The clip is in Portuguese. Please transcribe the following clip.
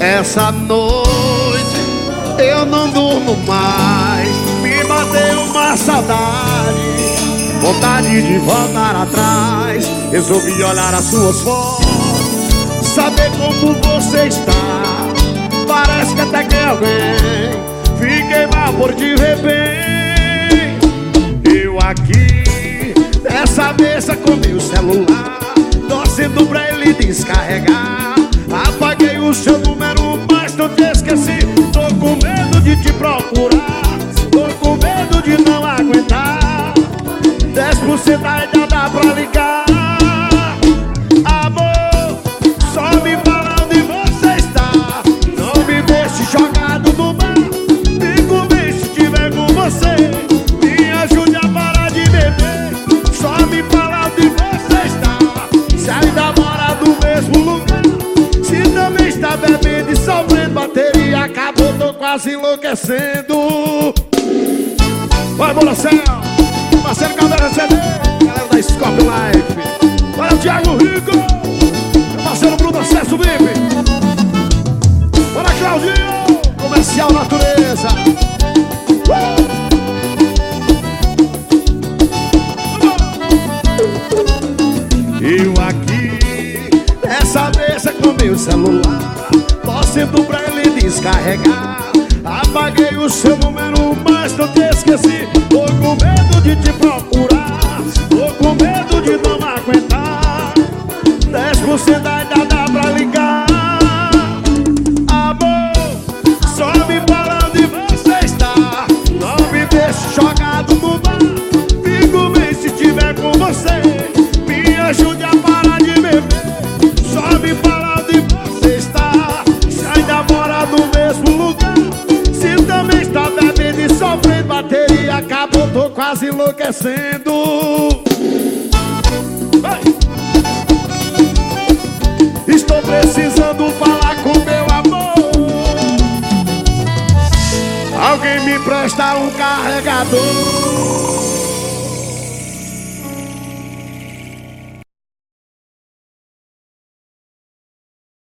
Essa noite eu não durmo mais. Me bateu uma saudade, vontade de voltar atrás. Resolvi olhar as suas fotos, saber como você está. Parece que até que alguém fiquei mal por te ver bem. Eu aqui, dessa mesa com meu celular, torcendo pra ele descarregar. Apaguei o seu número, mas não te esqueci. Tô com medo de te procurar, tô com medo de não aguentar. 10% ainda dá pra ligar. Quase enlouquecendo. Vai, Bolacel! Marcelo Caldeira CD, galera da Scorpio Life. Olha o Thiago Rico, meu parceiro Bruno Acesso VIP. Bora, Claudinho, comercial natureza. Uh! Eu aqui, nessa mesa com meu celular, torcendo pra ele descarregar. Apaguei o seu número, mas não te esqueci. Acabou, tô quase enlouquecendo. Vai! Estou precisando falar com meu amor. Alguém me presta um carregador.